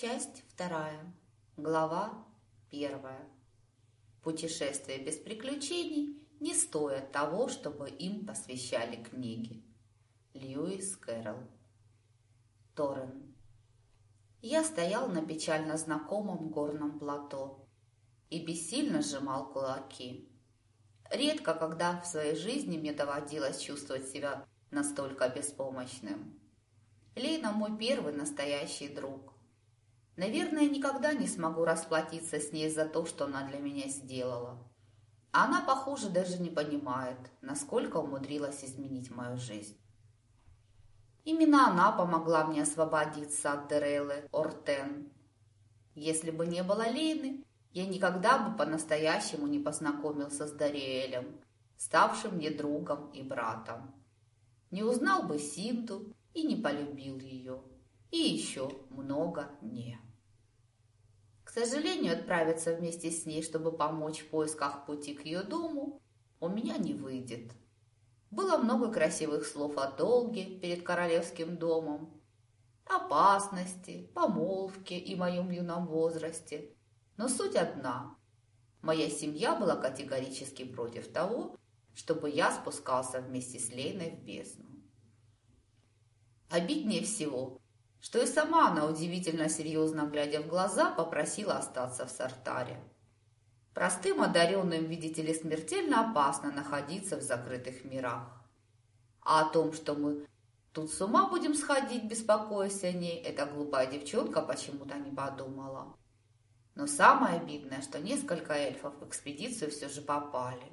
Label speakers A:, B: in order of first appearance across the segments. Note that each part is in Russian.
A: Часть вторая. Глава первая. Путешествия без приключений не стоят того, чтобы им посвящали книги. Льюис Кэрролл. Торрен. Я стоял на печально знакомом горном плато и бессильно сжимал кулаки. Редко, когда в своей жизни мне доводилось чувствовать себя настолько беспомощным. Лейна мой первый настоящий друг. Наверное, никогда не смогу расплатиться с ней за то, что она для меня сделала. Она, похоже, даже не понимает, насколько умудрилась изменить мою жизнь. Именно она помогла мне освободиться от Дереллы Ортен. Если бы не было Лейны, я никогда бы по-настоящему не познакомился с Дариэлем, ставшим мне другом и братом. Не узнал бы Синту и не полюбил ее. И еще много не. Сожалению, отправиться вместе с ней, чтобы помочь в поисках пути к ее дому, у меня не выйдет. Было много красивых слов о долге перед королевским домом, опасности, помолвке и моем юном возрасте. Но суть одна. Моя семья была категорически против того, чтобы я спускался вместе с Лейной в бездну. Обиднее всего, что и сама она, удивительно серьезно глядя в глаза, попросила остаться в Сартаре. Простым одаренным, видите ли, смертельно опасно находиться в закрытых мирах. А о том, что мы тут с ума будем сходить, беспокоясь о ней, эта глупая девчонка почему-то не подумала. Но самое обидное, что несколько эльфов в экспедицию все же попали.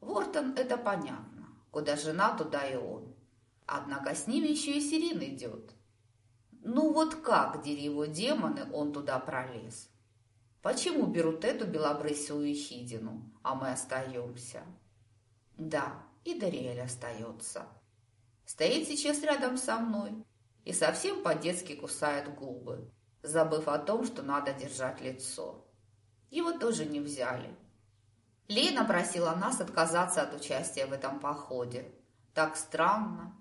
A: Вортон – это понятно. Куда жена, туда и он. Однако с ними еще и Сирин идет – ну вот как, дери демоны, он туда пролез? Почему берут эту белобрысую ехидину, а мы остаемся? Да, и Дариэль остается. Стоит сейчас рядом со мной и совсем по-детски кусает губы, забыв о том, что надо держать лицо. Его тоже не взяли. Лена просила нас отказаться от участия в этом походе. Так странно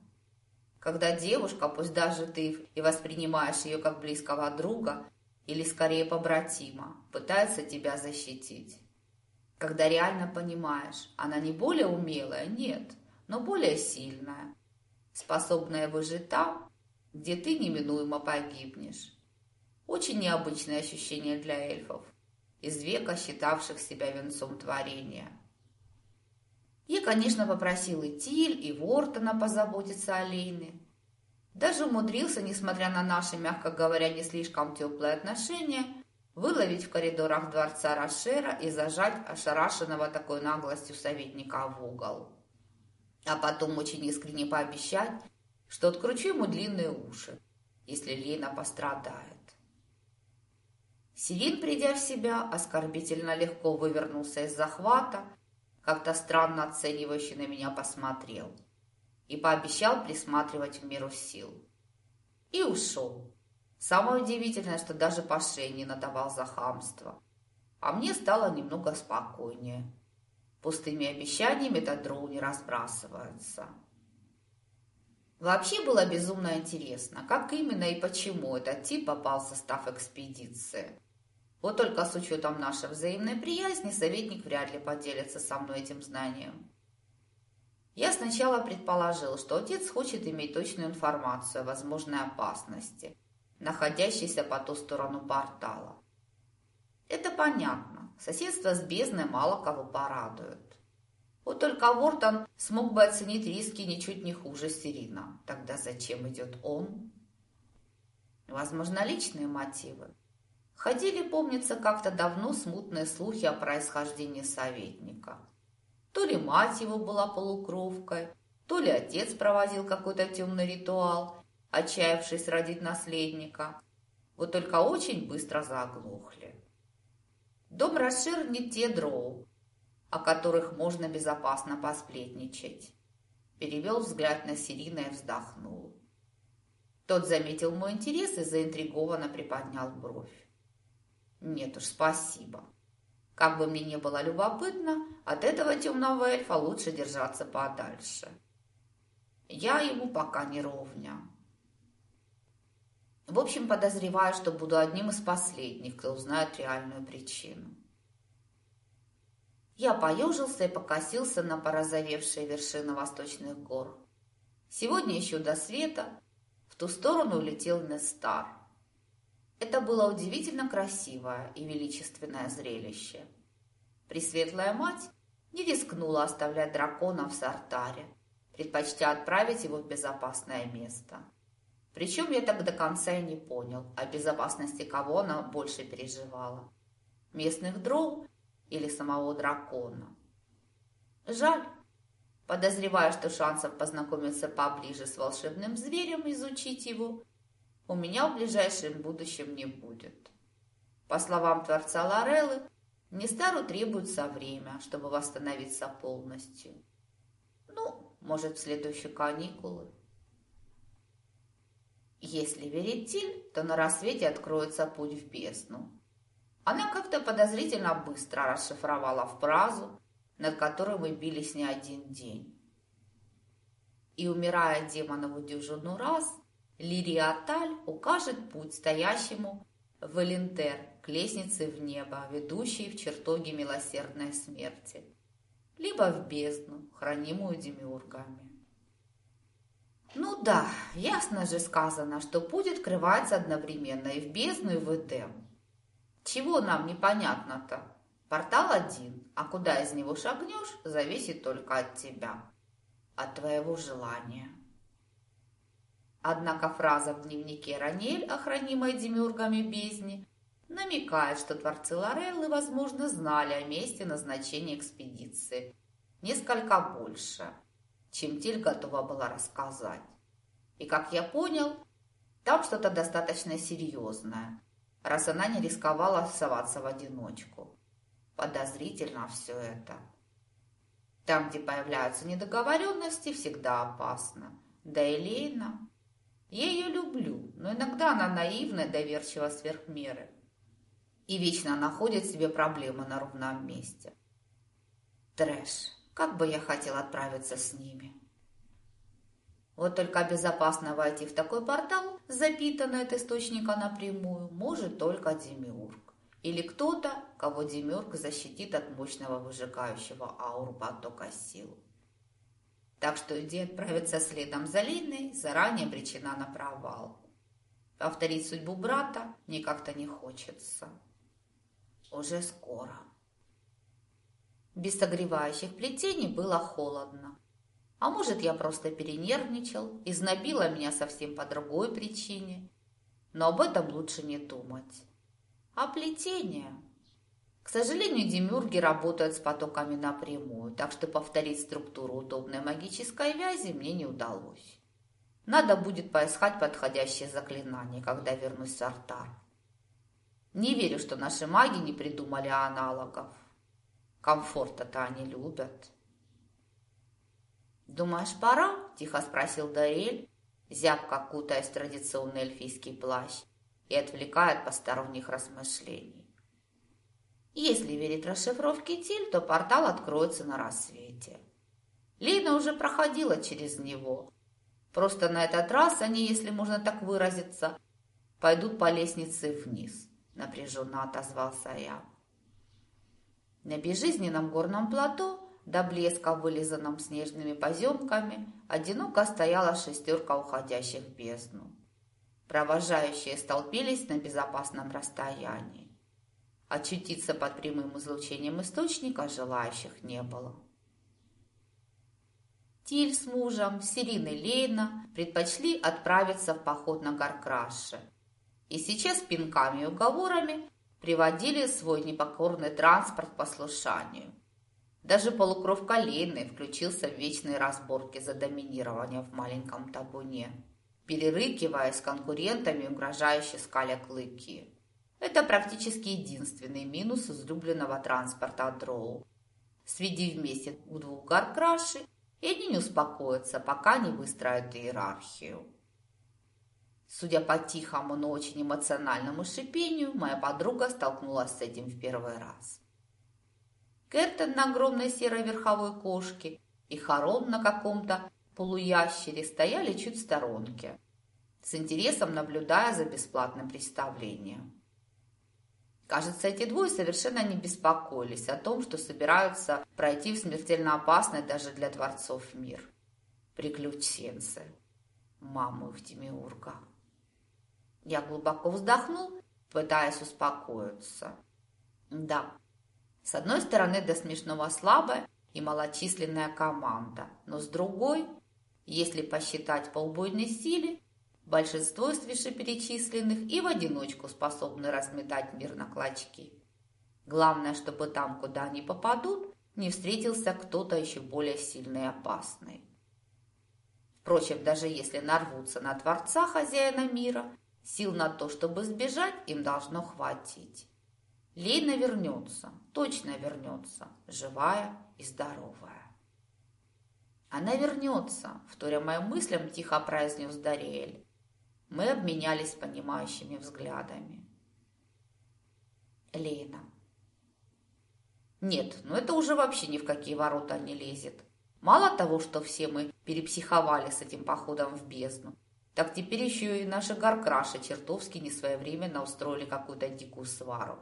A: когда девушка, пусть даже ты и воспринимаешь ее как близкого друга или скорее побратима, пытается тебя защитить. Когда реально понимаешь, она не более умелая, нет, но более сильная, способная выжить там, где ты неминуемо погибнешь. Очень необычное ощущение для эльфов, из века считавших себя венцом творения. Я, конечно, попросил и Тиль, и Вортона позаботиться о Лейне. Даже умудрился, несмотря на наши, мягко говоря, не слишком теплые отношения, выловить в коридорах дворца Рошера и зажать ошарашенного такой наглостью советника в угол. А потом очень искренне пообещать, что откручу ему длинные уши, если Лена пострадает. Сирин, придя в себя, оскорбительно легко вывернулся из захвата как-то странно оценивающе на меня посмотрел и пообещал присматривать в меру сил. И ушел. Самое удивительное, что даже по шее не надавал за хамство. А мне стало немного спокойнее. Пустыми обещаниями этот дроу не разбрасывается. Вообще было безумно интересно, как именно и почему этот тип попал в состав экспедиции. Вот только с учетом нашей взаимной приязни советник вряд ли поделится со мной этим знанием. Я сначала предположил, что отец хочет иметь точную информацию о возможной опасности, находящейся по ту сторону портала. Это понятно. Соседство с бездной мало кого порадует. Вот только Вортон смог бы оценить риски ничуть не хуже Сирина. Тогда зачем идет он? Возможно, личные мотивы. Ходили, помнится, как-то давно смутные слухи о происхождении советника. То ли мать его была полукровкой, то ли отец проводил какой-то темный ритуал, отчаявшись родить наследника. Вот только очень быстро заглохли. Дом Рошир не те дроу, о которых можно безопасно посплетничать. Перевел взгляд на Сирина и вздохнул. Тот заметил мой интерес и заинтригованно приподнял бровь. Нет уж, спасибо. Как бы мне не было любопытно, от этого темного эльфа лучше держаться подальше. Я ему пока не ровня. В общем, подозреваю, что буду одним из последних, кто узнает реальную причину. Я поежился и покосился на порозовевшие вершины восточных гор. Сегодня еще до света в ту сторону улетел Нестар. Это было удивительно красивое и величественное зрелище. Пресветлая мать не рискнула оставлять дракона в Сартаре, предпочтя отправить его в безопасное место. Причем я так до конца и не понял, о безопасности кого она больше переживала. Местных дроу или самого дракона. Жаль. Подозреваю, что шансов познакомиться поближе с волшебным зверем, изучить его, у меня в ближайшем будущем не будет. По словам Творца Лореллы, Нестару требуется время, чтобы восстановиться полностью. Ну, может, в следующие каникулы. Если верить Тиль, то на рассвете откроется путь в бездну. Она как-то подозрительно быстро расшифровала фразу, над которой мы бились не один день. И, умирая демонову дюжину раз, Лириаталь укажет путь стоящему в Элентер к лестнице в небо, ведущей в чертоги милосердной смерти, либо в бездну, хранимую демиургами. Ну да, ясно же сказано, что путь открывается одновременно и в бездну, и в Эдем. Чего нам непонятно-то? Портал один, а куда из него шагнешь, зависит только от тебя, от твоего желания. Однако фраза в дневнике Ранель, охранимой демиургами бездни, намекает, что творцы Лореллы, возможно, знали о месте назначения экспедиции несколько больше, чем Тиль готова была рассказать. И, как я понял, там что-то достаточно серьезное – раз она не рисковала соваться в одиночку. Подозрительно все это. Там, где появляются недоговоренности, всегда опасно. Да и Лейна. Я ее люблю, но иногда она наивна и доверчива сверх меры. И вечно находит себе проблемы на ровном месте. Трэш. Как бы я хотел отправиться с ними. Вот только безопасно войти в такой портал, запитанный от источника напрямую, может только Демиург. Или кто-то, кого Демиург защитит от мощного выжигающего ауру потока сил. Так что идея отправиться следом за Линой заранее причина на провал. Повторить судьбу брата мне как-то не хочется. Уже скоро. Без согревающих плетений было холодно. А может, я просто перенервничал и знобила меня совсем по другой причине. Но об этом лучше не думать. А плетение? К сожалению, демюрги работают с потоками напрямую, так что повторить структуру удобной магической вязи мне не удалось. Надо будет поискать подходящее заклинание, когда вернусь с Артар. Не верю, что наши маги не придумали аналогов. Комфорта-то они любят. «Думаешь, пора?» – тихо спросил Дарель, зябко кутаясь в традиционный эльфийский плащ и отвлекая от посторонних размышлений. Если верить расшифровке Тиль, то портал откроется на рассвете. Лина уже проходила через него. Просто на этот раз они, если можно так выразиться, пойдут по лестнице вниз, напряженно отозвался я. На безжизненном горном плато до блеска вылизанном снежными поземками, одиноко стояла шестерка уходящих в бездну. Провожающие столпились на безопасном расстоянии. Очутиться под прямым излучением источника желающих не было. Тиль с мужем, Сирин и Лейна предпочли отправиться в поход на Гаркраше. И сейчас пинками и уговорами приводили свой непокорный транспорт к послушанию – даже полукровка Лейны включился в вечные разборки за доминирование в маленьком табуне, перерыкиваясь с конкурентами, угрожающе скаля клыки. Это практически единственный минус излюбленного транспорта Дроу. Сведи вместе двух гор краши, и они не успокоятся, пока не выстроят иерархию. Судя по тихому, но очень эмоциональному шипению, моя подруга столкнулась с этим в первый раз. Кертон на огромной серой верховой кошке и Харон на каком-то полуящере стояли чуть в сторонке. с интересом наблюдая за бесплатным представлением. Кажется, эти двое совершенно не беспокоились о том, что собираются пройти в смертельно опасный даже для дворцов мир. Приключенцы. Маму их Демиурга. Я глубоко вздохнул, пытаясь успокоиться. Да, с одной стороны, до смешного слабая и малочисленная команда, но с другой, если посчитать по убойной силе, большинство из вышеперечисленных и в одиночку способны разметать мир на клочки. Главное, чтобы там, куда они попадут, не встретился кто-то еще более сильный и опасный. Впрочем, даже если нарвутся на Творца хозяина мира, сил на то, чтобы сбежать, им должно хватить. Лейна вернется, точно вернется, живая и здоровая. Она вернется, вторя моим мыслям, тихо произнес Дариэль. Мы обменялись понимающими взглядами. Лейна. Нет, ну это уже вообще ни в какие ворота не лезет. Мало того, что все мы перепсиховали с этим походом в бездну, так теперь еще и наши горкраши чертовски несвоевременно устроили какую-то дикую свару.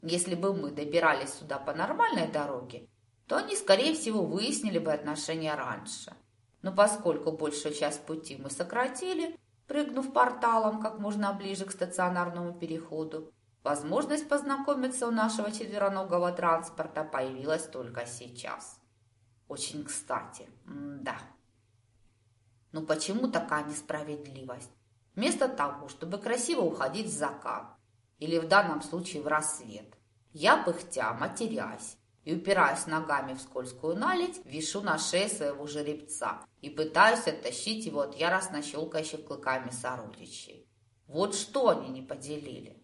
A: Если бы мы добирались сюда по нормальной дороге, то они, скорее всего, выяснили бы отношения раньше. Но поскольку большую часть пути мы сократили, прыгнув порталом как можно ближе к стационарному переходу, возможность познакомиться у нашего четвероногого транспорта появилась только сейчас. Очень кстати, М да. Но почему такая несправедливость? Вместо того, чтобы красиво уходить в закат, или в данном случае в рассвет. Я, пыхтя, матерясь и упираясь ногами в скользкую наледь, вишу на шее своего жеребца и пытаюсь оттащить его от яростно щелкающих клыками сородичей. Вот что они не поделили.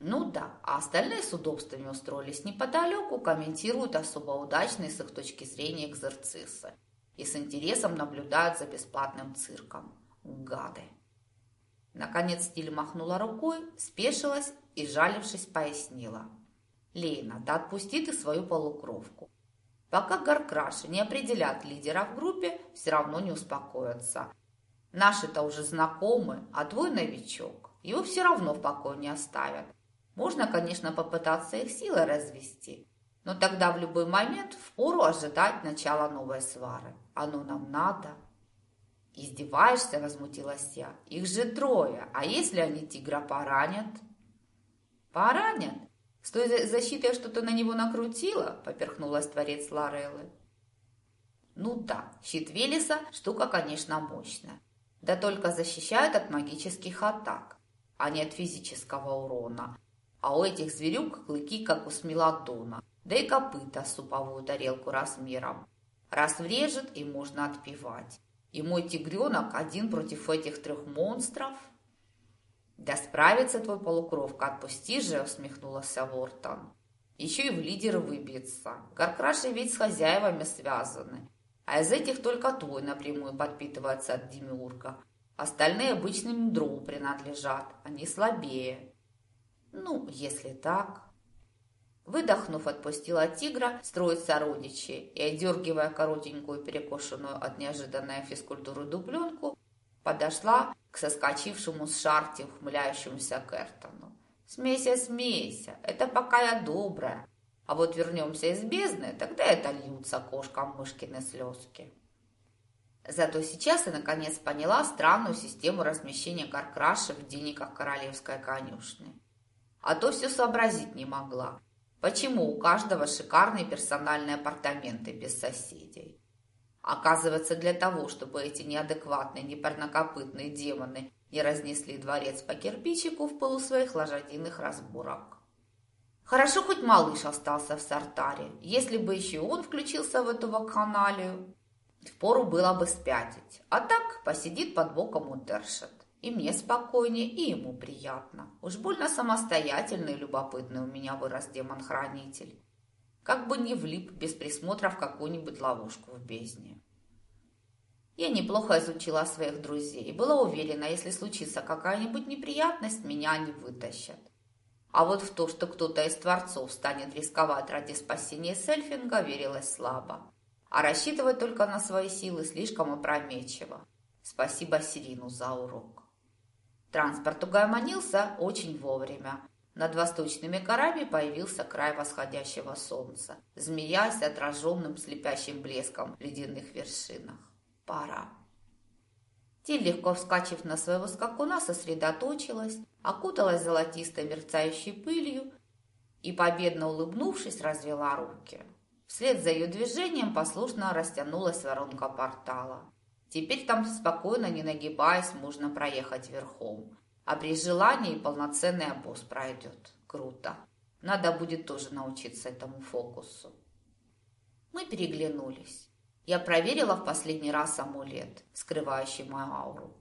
A: Ну да, а остальные с удобствами устроились неподалеку, комментируют особо удачные с их точки зрения экзорцисы и с интересом наблюдают за бесплатным цирком. Гады. Наконец Стиль махнула рукой, спешилась и, жалившись, пояснила. «Лейна, да отпусти ты свою полукровку. Пока Гаркраши не определят лидера в группе, все равно не успокоятся. Наши-то уже знакомы, а твой новичок. Его все равно в покое не оставят. Можно, конечно, попытаться их силой развести, но тогда в любой момент впору ожидать начала новой свары. Оно нам надо». «Издеваешься?» – возмутилась я. «Их же трое, а если они тигра поранят?» «Поранят? С той защитой что-то на него накрутила?» – поперхнулась творец Лореллы. «Ну да, щит Велеса – штука, конечно, мощная. Да только защищает от магических атак, а не от физического урона. А у этих зверюк клыки, как у смелодона, да и копыта суповую тарелку размером. Раз врежет, и можно отпивать. И мой тигренок один против этих трех монстров? Да справится твой полукровка, отпусти же, усмехнулся Вортон. Еще и в лидеры выбьется. Гаркраши ведь с хозяевами связаны. А из этих только твой напрямую подпитывается от Демиурга. Остальные обычным дроу принадлежат, они слабее. Ну, если так... Выдохнув, отпустила тигра строить сородичи и, одергивая коротенькую, перекошенную от неожиданной физкультуры дубленку, подошла к соскочившему с шарти ухмыляющемуся Кертону. «Смейся, смейся, это пока я добрая, а вот вернемся из бездны, тогда это льются кошкам мышкины слезки». Зато сейчас я наконец поняла странную систему размещения каркраши в денниках королевской конюшни. А то все сообразить не могла. Почему у каждого шикарные персональные апартаменты без соседей? Оказывается, для того, чтобы эти неадекватные, непарнокопытные демоны не разнесли дворец по кирпичику в полу своих лошадиных разборок. Хорошо, хоть малыш остался в Сартаре. Если бы еще он включился в эту вакханалию, впору было бы спятить. А так посидит под боком у Дершет. И мне спокойнее, и ему приятно. Уж больно самостоятельный и любопытный у меня вырос демон-хранитель. Как бы не влип без присмотра в какую-нибудь ловушку в бездне. Я неплохо изучила своих друзей и была уверена, если случится какая-нибудь неприятность, меня не вытащат. А вот в то, что кто-то из творцов станет рисковать ради спасения Сельфинга, верилось слабо. А рассчитывать только на свои силы слишком опрометчиво. Спасибо Сирину за урок. Транспорт угомонился очень вовремя. Над восточными горами появился край восходящего солнца, змеясь отраженным слепящим блеском в ледяных вершинах. Пора. Тиль, легко вскочив на своего скакуна, сосредоточилась, окуталась золотистой мерцающей пылью и, победно улыбнувшись, развела руки. Вслед за ее движением послушно растянулась воронка портала. Теперь там спокойно, не нагибаясь, можно проехать верхом. А при желании полноценный обоз пройдет. Круто. Надо будет тоже научиться этому фокусу. Мы переглянулись. Я проверила в последний раз амулет, скрывающий мою ауру.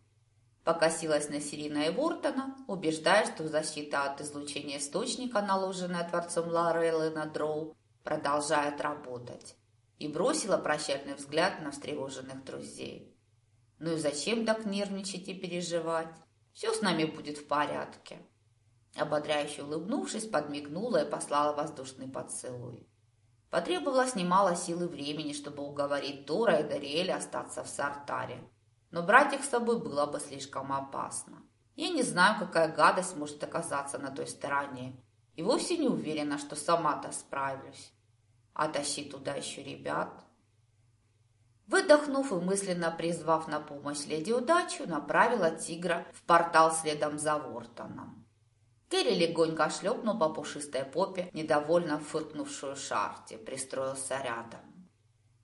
A: Покосилась на Сирина и Вортона, убеждая, что защита от излучения источника, наложенная Творцом Лореллы на Дроу, продолжает работать. И бросила прощальный взгляд на встревоженных друзей. Ну и зачем так нервничать и переживать? Все с нами будет в порядке. Ободряюще улыбнувшись, подмигнула и послала воздушный поцелуй. Потребовалось немало сил и времени, чтобы уговорить Тора и Дариэля остаться в Сартаре. Но брать их с собой было бы слишком опасно. Я не знаю, какая гадость может оказаться на той стороне. И вовсе не уверена, что сама-то справлюсь. А тащить туда еще ребят... Выдохнув и мысленно призвав на помощь леди удачу, направила тигра в портал следом за Вортоном. Керри легонько шлепнул по пушистой попе, недовольно фыркнувшую шарти, пристроился рядом.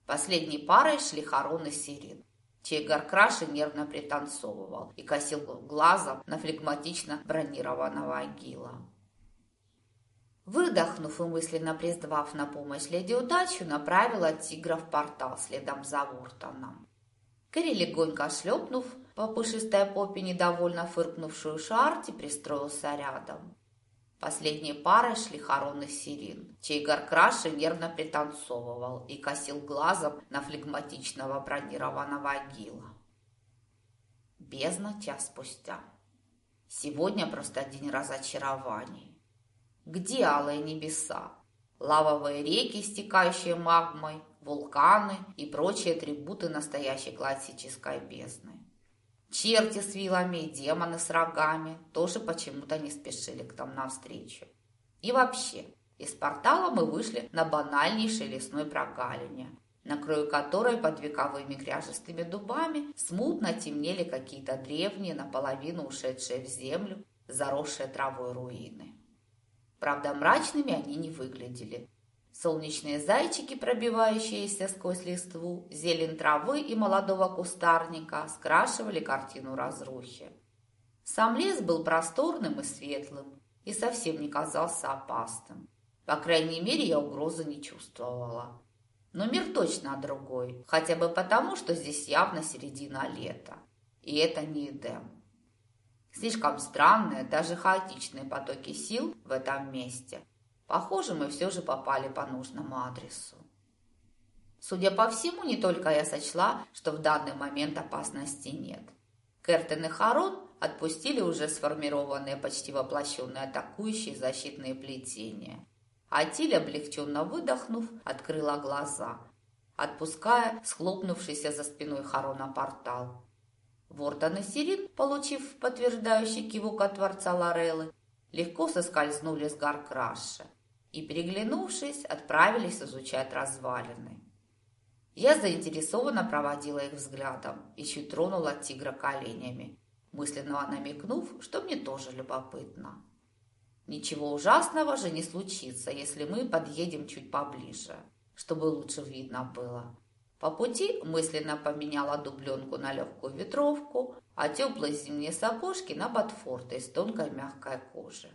A: Последней парой шли Харон и Сирин, чей горкраши нервно пританцовывал и косил глазом на флегматично бронированного агила. Выдохнув и мысленно призвав на помощь леди удачу, направила тигра в портал следом за Вуртоном. Кэрри легонько шлепнув по пушистой попе недовольно фыркнувшую Шарти, пристроился рядом. Последней парой шли Харон и Сирин, чей горкраши нервно пританцовывал и косил глазом на флегматичного бронированного агила. Бездна час спустя. Сегодня просто день разочарований. Где алые небеса? Лавовые реки, стекающие магмой, вулканы и прочие атрибуты настоящей классической бездны. Черти с вилами и демоны с рогами тоже почему-то не спешили к нам навстречу. И вообще, из портала мы вышли на банальнейшей лесной прогалине, на краю которой под вековыми кряжестыми дубами смутно темнели какие-то древние, наполовину ушедшие в землю, заросшие травой руины. Правда, мрачными они не выглядели. Солнечные зайчики, пробивающиеся сквозь листву, зелень травы и молодого кустарника скрашивали картину разрухи. Сам лес был просторным и светлым и совсем не казался опасным. По крайней мере, я угрозы не чувствовала. Но мир точно другой, хотя бы потому, что здесь явно середина лета. И это не Эдем. Слишком странные, даже хаотичные потоки сил в этом месте. Похоже, мы все же попали по нужному адресу. Судя по всему, не только я сочла, что в данный момент опасности нет. Кертен и Харон отпустили уже сформированные почти воплощенные атакующие защитные плетения. А Тиль, облегченно выдохнув, открыла глаза, отпуская схлопнувшийся за спиной Харона портал. Вортон и Сирин, получив подтверждающий кивок от Творца Лореллы, легко соскользнули с гор Краши и, переглянувшись, отправились изучать развалины. Я заинтересованно проводила их взглядом и чуть тронула тигра коленями, мысленно намекнув, что мне тоже любопытно. Ничего ужасного же не случится, если мы подъедем чуть поближе, чтобы лучше видно было. По пути мысленно поменяла дубленку на легкую ветровку, а теплые зимние сапожки на ботфорты из тонкой мягкой кожи.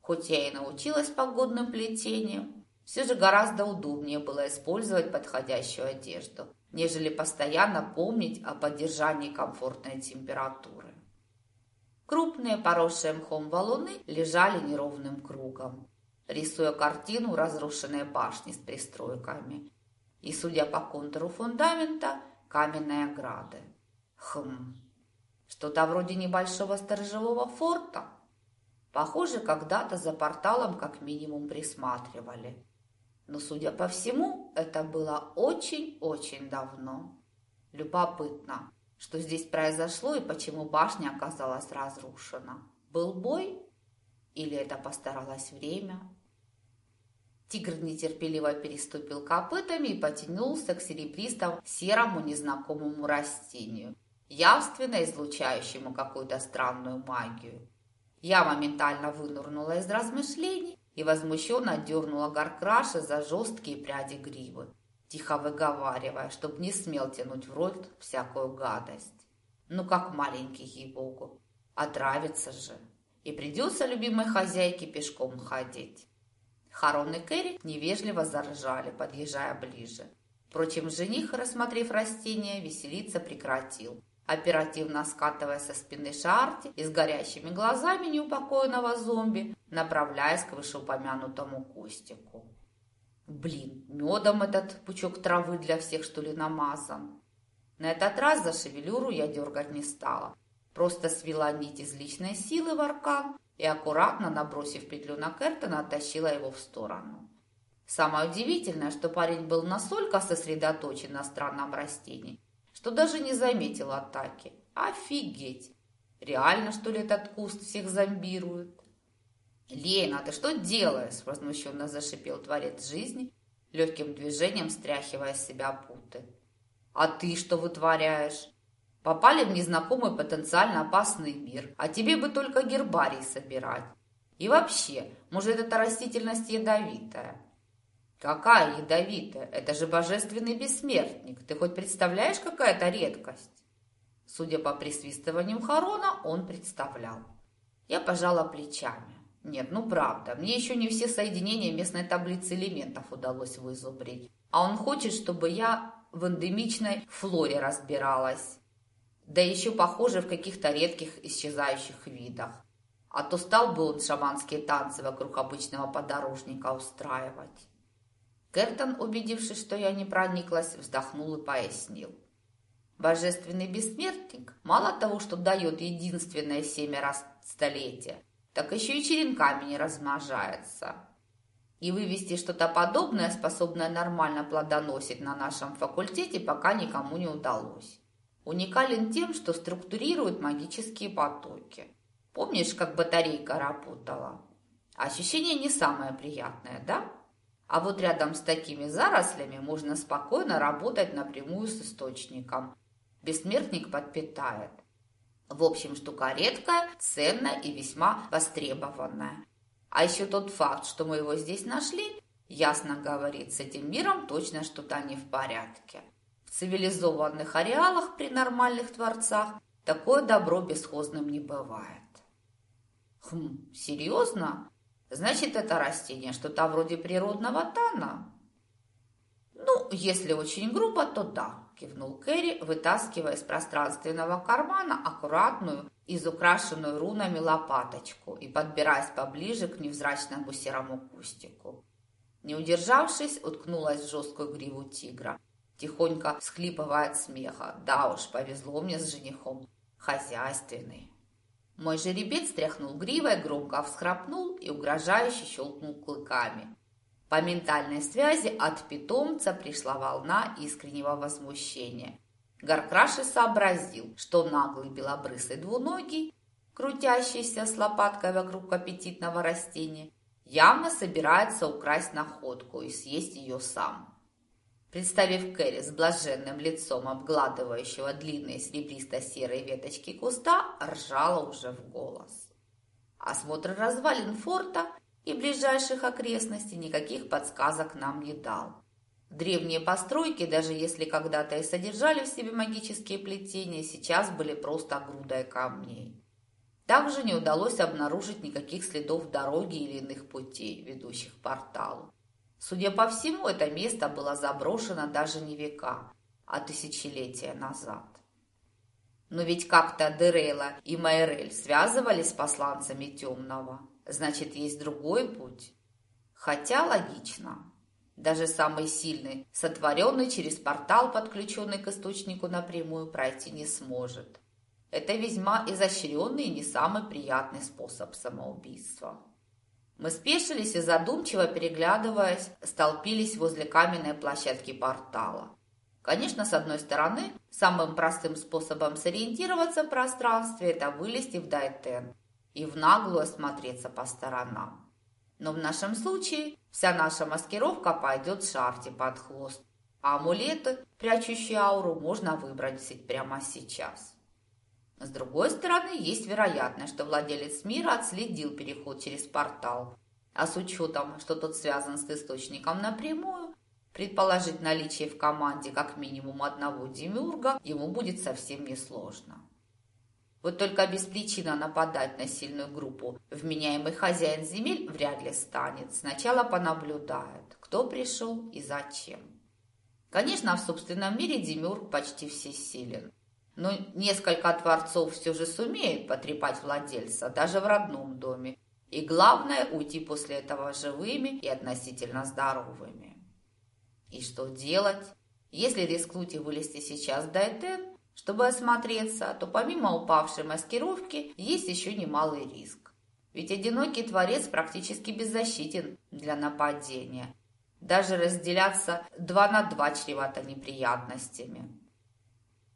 A: Хоть я и научилась погодным плетениям, все же гораздо удобнее было использовать подходящую одежду, нежели постоянно помнить о поддержании комфортной температуры. Крупные, поросшие мхом валуны лежали неровным кругом, рисуя картину разрушенной башни с пристройками и, судя по контуру фундамента, каменной ограды. Хм, что-то вроде небольшого сторожевого форта. Похоже, когда-то за порталом как минимум присматривали. Но, судя по всему, это было очень-очень давно. Любопытно, что здесь произошло и почему башня оказалась разрушена. Был бой? Или это постаралось время? Тигр нетерпеливо переступил копытами и потянулся к серебристому серому незнакомому растению, явственно излучающему какую-то странную магию. Я моментально вынурнула из размышлений и возмущенно дернула Гаркраша за жесткие пряди гривы, тихо выговаривая, чтоб не смел тянуть в рот всякую гадость. Ну, как маленький, ей-богу, отравится же, и придется любимой хозяйке пешком ходить. Харон и Кэрри невежливо заржали, подъезжая ближе. Впрочем, жених, рассмотрев растение, веселиться прекратил, оперативно скатывая со спины Шарти и с горящими глазами неупокоенного зомби, направляясь к вышеупомянутому кустику. Блин, медом этот пучок травы для всех, что ли, намазан. На этот раз за шевелюру я дергать не стала. Просто свела нить из личной силы в аркан и, аккуратно набросив петлю на Кертона, оттащила его в сторону. Самое удивительное, что парень был настолько сосредоточен на странном растении, что даже не заметил атаки. Офигеть! Реально, что ли, этот куст всех зомбирует? «Лена, ты что делаешь?» – возмущенно зашипел творец жизни, легким движением стряхивая с себя путы. «А ты что вытворяешь?» Попали в незнакомый потенциально опасный мир, а тебе бы только гербарий собирать. И вообще, может, эта растительность ядовитая? Какая ядовитая? Это же божественный бессмертник. Ты хоть представляешь, какая это редкость? Судя по присвистыванию Харона, он представлял. Я пожала плечами. Нет, ну правда, мне еще не все соединения местной таблицы элементов удалось вызубрить. А он хочет, чтобы я в эндемичной флоре разбиралась да еще похоже в каких-то редких исчезающих видах. А то стал бы он шаманские танцы вокруг обычного подорожника устраивать. Кертон, убедившись, что я не прониклась, вздохнул и пояснил. Божественный бессмертник мало того, что дает единственное семя раз столетия, так еще и черенками не размножается. И вывести что-то подобное, способное нормально плодоносить на нашем факультете, пока никому не удалось. Уникален тем, что структурирует магические потоки. Помнишь, как батарейка работала? Ощущение не самое приятное, да? А вот рядом с такими зарослями можно спокойно работать напрямую с источником. Бессмертник подпитает. В общем, штука редкая, ценная и весьма востребованная. А еще тот факт, что мы его здесь нашли, ясно говорит, с этим миром точно что-то не в порядке. Цивилизованных ареалах при нормальных творцах такое добро бесхозным не бывает. Хм, серьезно? Значит, это растение что-то вроде природного тана? Ну, если очень грубо, то да, кивнул Кэрри, вытаскивая из пространственного кармана аккуратную, изукрашенную рунами лопаточку и подбираясь поближе к невзрачному серому кустику. Не удержавшись, уткнулась в жесткую гриву тигра – тихонько всхлипывая от смеха. Да уж, повезло мне с женихом. Хозяйственный. Мой жеребец стряхнул гривой, громко всхрапнул и угрожающе щелкнул клыками. По ментальной связи от питомца пришла волна искреннего возмущения. Гаркраши сообразил, что наглый белобрысый двуногий, крутящийся с лопаткой вокруг аппетитного растения, явно собирается украсть находку и съесть ее сам. Представив Кэрри с блаженным лицом, обгладывающего длинные серебристо-серые веточки куста, ржала уже в голос. Осмотр развалин форта и ближайших окрестностей никаких подсказок нам не дал. Древние постройки, даже если когда-то и содержали в себе магические плетения, сейчас были просто грудой камней. Также не удалось обнаружить никаких следов дороги или иных путей, ведущих к порталу. Судя по всему, это место было заброшено даже не века, а тысячелетия назад. Но ведь как-то Дерейла и Майрель связывались с посланцами Темного. Значит, есть другой путь. Хотя логично. Даже самый сильный, сотворенный через портал, подключенный к источнику напрямую, пройти не сможет. Это весьма изощренный и не самый приятный способ самоубийства. Мы спешились и задумчиво переглядываясь, столпились возле каменной площадки портала. Конечно, с одной стороны, самым простым способом сориентироваться в пространстве – это вылезти в Дайтен и в наглую осмотреться по сторонам. Но в нашем случае вся наша маскировка пойдет шарте под хвост, а амулеты, прячущие ауру, можно выбросить прямо сейчас. С другой стороны, есть вероятность, что владелец мира отследил переход через портал, а с учетом, что тот связан с источником напрямую, предположить наличие в команде как минимум одного демиурга ему будет совсем несложно. Вот только без причины нападать на сильную группу вменяемый хозяин земель вряд ли станет. Сначала понаблюдает, кто пришел и зачем. Конечно, в собственном мире Демиург почти всесилен. Но несколько творцов все же сумеют потрепать владельца, даже в родном доме. И главное, уйти после этого живыми и относительно здоровыми. И что делать? Если рискнуть и вылезти сейчас в Дайтен, чтобы осмотреться, то помимо упавшей маскировки есть еще немалый риск. Ведь одинокий творец практически беззащитен для нападения. Даже разделяться два на два чревато неприятностями.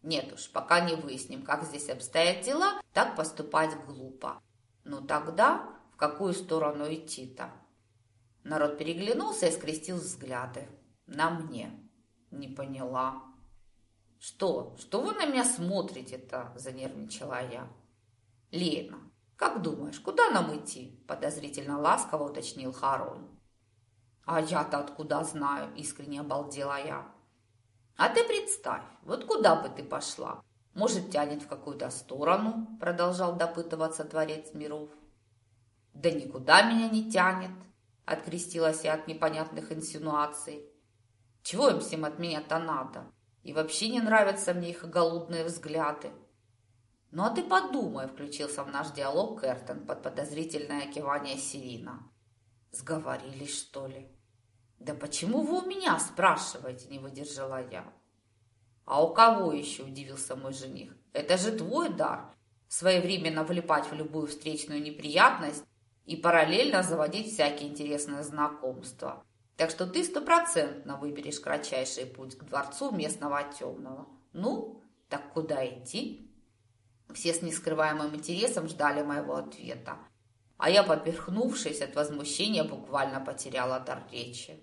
A: Нет уж, пока не выясним, как здесь обстоят дела, так поступать глупо. Но тогда в какую сторону идти-то? Народ переглянулся и скрестил взгляды. На мне. Не поняла. «Что? Что вы на меня смотрите-то?» – занервничала я. «Лена, как думаешь, куда нам идти?» – подозрительно ласково уточнил Харон. «А я-то откуда знаю?» – искренне обалдела я. «А ты представь, вот куда бы ты пошла? Может, тянет в какую-то сторону?» – продолжал допытываться Творец миров. «Да никуда меня не тянет!» – открестилась я от непонятных инсинуаций. «Чего им всем от меня-то надо?» И вообще не нравятся мне их голодные взгляды. «Ну а ты подумай», — включился в наш диалог Кертон под подозрительное кивание Сирина. «Сговорились, что ли?» «Да почему вы у меня спрашиваете?» — не выдержала я. «А у кого еще?» – удивился мой жених. «Это же твой дар – своевременно влипать в любую встречную неприятность и параллельно заводить всякие интересные знакомства. Так что ты стопроцентно выберешь кратчайший путь к дворцу местного темного. Ну, так куда идти? Все с нескрываемым интересом ждали моего ответа. А я, поперхнувшись от возмущения, буквально потеряла дар речи.